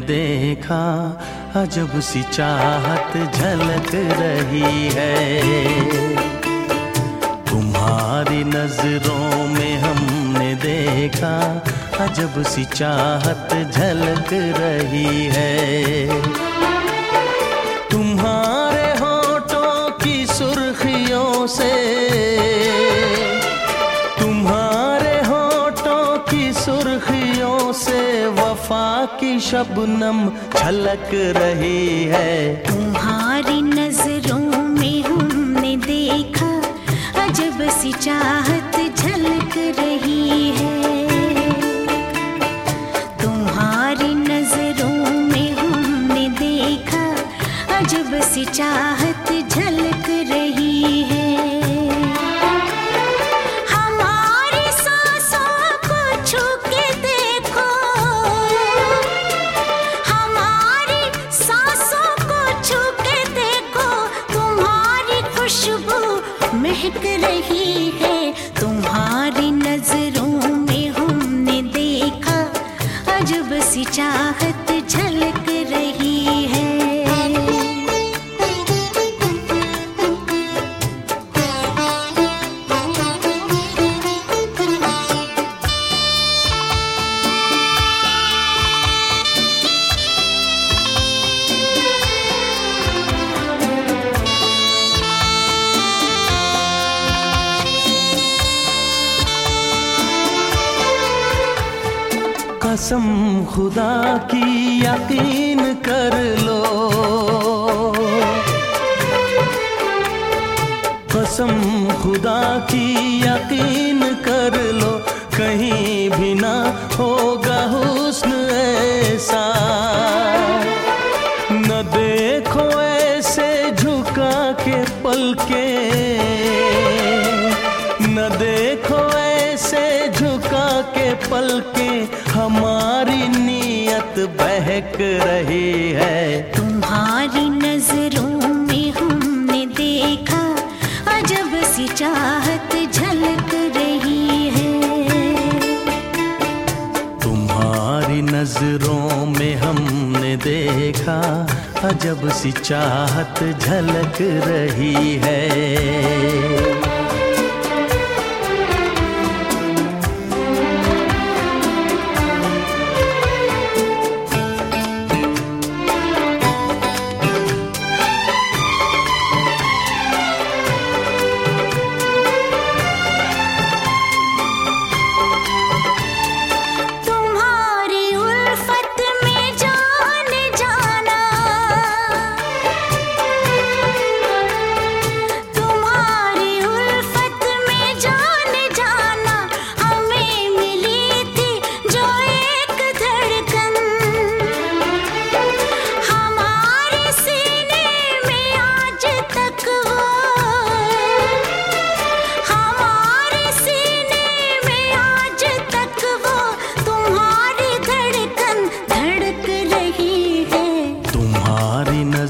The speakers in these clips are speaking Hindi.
देखा, अजब सी चाहत झलक रही है। तुम्हारी नज़रों में हमने देखा, अजब सी चाहत झलक रही है। वफा की शबनम छलक रही है। तुम्हारी नज़रों में हमने देखा, अजब सी चाहत झलक रही है। तुम्हारी नज़रों में हमने देखा, अजब सी चाहत झलक रही है। महक रही है। तुम्हारी नज़रों में हमने देखा अजब सी चाहत कसम खुदा की यकीन कर लो। कसम खुदा की यकीन कर लो। कहीं भी ना होगा हुस्न ऐसा। न देखो ऐसे झुका के पल के न देखो के पल के हमारी नीयत बहक रही है। तुम्हारी नज़रों में हमने देखा अजब सी चाहत झलक रही है। तुम्हारी नज़रों में हमने देखा अजब सी चाहत झलक रही है।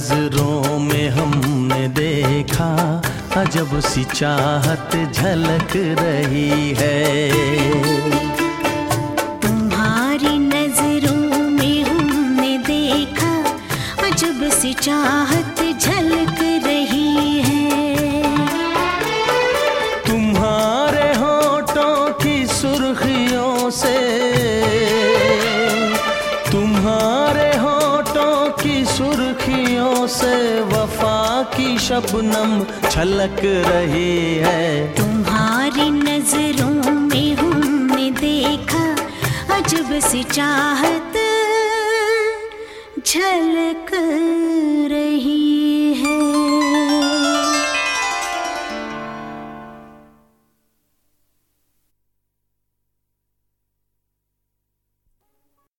नज़रों में हमने देखा अजब सी चाहत झलक रही है। सुर्खियों से वफा की शबनम छलक रही है। तुम्हारी नज़रों में हमने देखा अजब सी चाहत, झलक